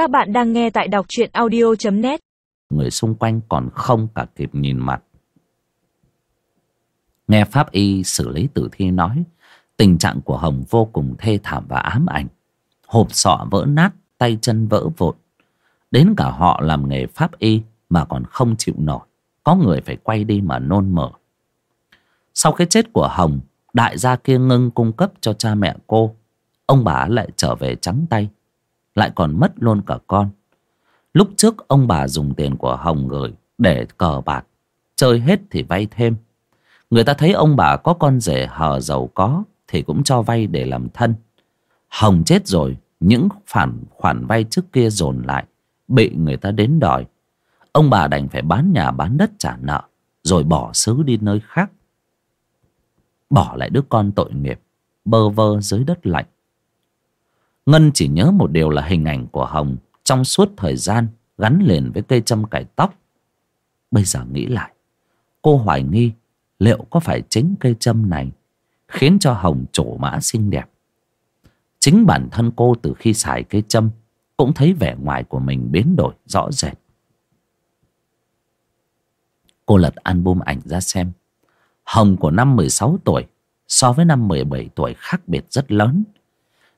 Các bạn đang nghe tại đọc truyện audio.net Người xung quanh còn không cả kịp nhìn mặt. Nghe pháp y xử lý tử thi nói, Tình trạng của Hồng vô cùng thê thảm và ám ảnh. Hộp sọ vỡ nát, Tay chân vỡ vụn. Đến cả họ làm nghề pháp y Mà còn không chịu nổi. Có người phải quay đi mà nôn mửa. Sau cái chết của Hồng, Đại gia kia ngưng cung cấp cho cha mẹ cô. Ông bà lại trở về trắng tay. Lại còn mất luôn cả con. Lúc trước ông bà dùng tiền của Hồng gửi Để cờ bạc, Chơi hết thì vay thêm. Người ta thấy ông bà có con rể hờ giàu có Thì cũng cho vay để làm thân. Hồng chết rồi, Những khoản khoản vay trước kia dồn lại, Bị người ta đến đòi. Ông bà đành phải bán nhà bán đất trả nợ, Rồi bỏ xứ đi nơi khác. Bỏ lại đứa con tội nghiệp, Bơ vơ dưới đất lạnh. Ngân chỉ nhớ một điều là hình ảnh của Hồng Trong suốt thời gian Gắn liền với cây châm cải tóc. Bây giờ nghĩ lại, Cô hoài nghi Liệu có phải chính cây châm này Khiến cho Hồng trổ mã xinh đẹp. Chính bản thân cô từ khi xài cây châm Cũng thấy vẻ ngoài của mình biến đổi rõ rệt. Cô lật album ảnh ra xem. Hồng của năm 16 tuổi So với năm 17 tuổi khác biệt rất lớn.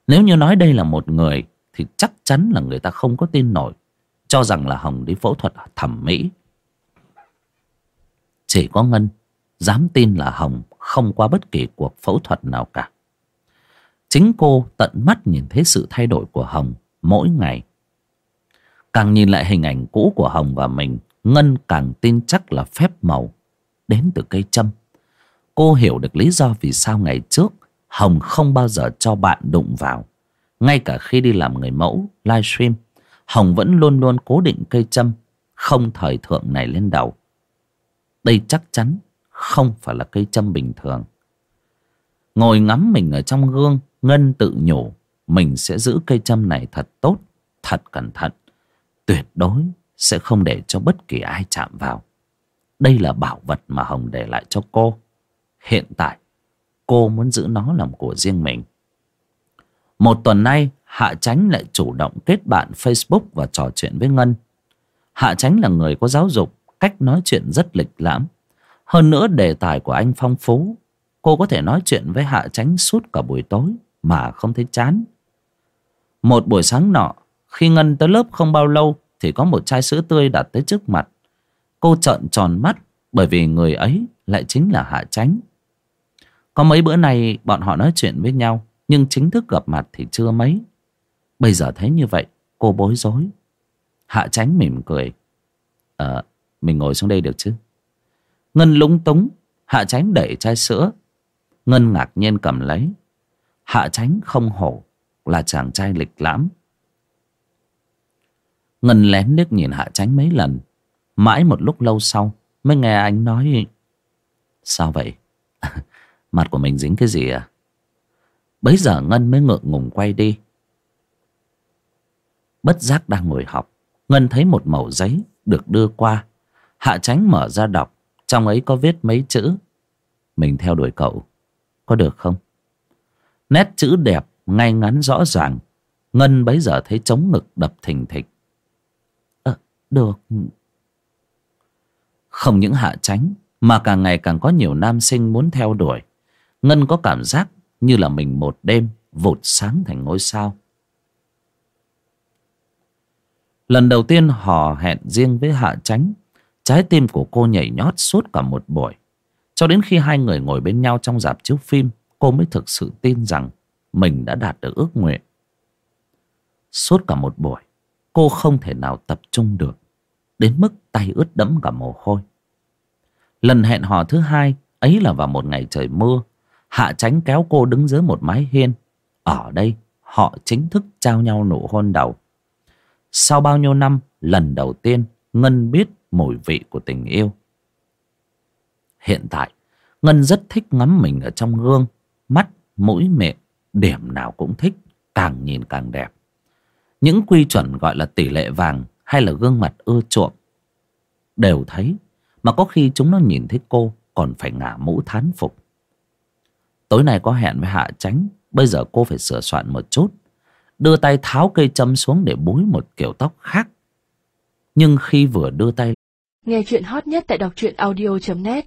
Nếu như nói đây là một người, Thì chắc chắn là người ta không có tin nổi. Cho rằng là Hồng đi phẫu thuật thẩm mỹ. Chỉ có Ngân Dám tin là Hồng không qua bất kỳ cuộc phẫu thuật nào cả. Chính cô tận mắt nhìn thấy sự thay đổi của Hồng mỗi ngày. Càng nhìn lại hình ảnh cũ của Hồng và mình, Ngân càng tin chắc là phép màu Đến từ cây châm. Cô hiểu được lý do vì sao ngày trước Hồng không bao giờ cho bạn đụng vào. Ngay cả khi đi làm người mẫu, livestream, Hồng vẫn luôn luôn cố định cây châm, Không thời thượng này lên đầu. Đây chắc chắn không phải là cây châm bình thường. Ngồi ngắm mình ở trong gương, Ngân tự nhủ, Mình sẽ giữ cây châm này thật tốt, Thật cẩn thận. Tuyệt đối sẽ không để cho bất kỳ ai chạm vào. Đây là bảo vật mà Hồng để lại cho cô. Hiện tại cô muốn giữ nó làm của riêng mình. Một tuần nay, Hạ Chánh lại chủ động kết bạn Facebook và trò chuyện với Ngân. Hạ Chánh là người có giáo dục, Cách nói chuyện rất lịch lãm. Hơn nữa, đề tài của anh phong phú. Cô có thể nói chuyện với Hạ Chánh suốt cả buổi tối Mà không thấy chán. Một buổi sáng nọ, Khi Ngân tới lớp không bao lâu Thì có một chai sữa tươi đặt tới trước mặt. Cô trợn tròn mắt Bởi vì người ấy lại chính là Hạ Chánh có mấy bữa nay bọn họ nói chuyện với nhau, Nhưng chính thức gặp mặt thì chưa mấy. Bây giờ thấy như vậy, Cô bối rối. Hạ tránh mỉm cười. Ờ mình ngồi xuống đây được chứ? Ngân lúng túng, Hạ tránh đẩy chai sữa. Ngân ngạc nhiên cầm lấy. Hạ tránh không hổ Là chàng trai lịch lãm. Ngân lén liếc nhìn Hạ tránh mấy lần. Mãi một lúc lâu sau, Mới nghe anh nói, Sao vậy? Mặt của mình dính cái gì à? Bấy giờ Ngân mới ngượng ngùng quay đi. Bất giác đang ngồi học Ngân thấy một mẩu giấy được đưa qua. Hạ tránh mở ra đọc Trong ấy có viết mấy chữ. Mình theo đuổi cậu Có được không? Nét chữ đẹp ngay ngắn rõ ràng. Ngân bấy giờ thấy trống ngực đập thình thịch. À, Được. Không những hạ tránh Mà càng ngày càng có nhiều nam sinh muốn theo đuổi. Ngân có cảm giác như là mình một đêm vụt sáng thành ngôi sao. Lần đầu tiên hò hẹn riêng với Hạ Chánh, trái tim của cô nhảy nhót suốt cả một buổi. Cho đến khi hai người ngồi bên nhau trong dạp chiếu phim, cô mới thực sự tin rằng mình đã đạt được ước nguyện. Suốt cả một buổi, cô không thể nào tập trung được, đến mức tay ướt đẫm cả mồ hôi. Lần hẹn hò thứ hai, ấy là vào một ngày trời mưa, Hạ tránh kéo cô đứng dưới một mái hiên. Ở đây họ chính thức trao nhau nụ hôn đầu. Sau bao nhiêu năm, lần đầu tiên Ngân biết mùi vị của tình yêu. Hiện tại, Ngân rất thích ngắm mình ở trong gương. Mắt, mũi, miệng, điểm nào cũng thích, càng nhìn càng đẹp. Những quy chuẩn gọi là tỷ lệ vàng hay là gương mặt ưa chuộng. Đều thấy, mà có khi chúng nó nhìn thấy cô còn phải ngả mũ thán phục. Tối nay có hẹn với Hạ Tránh Bây giờ cô phải sửa soạn một chút. Đưa tay tháo cây châm xuống để búi một kiểu tóc khác. Nhưng khi vừa đưa tay nghe chuyện hot nhất tại đọc truyện audio net.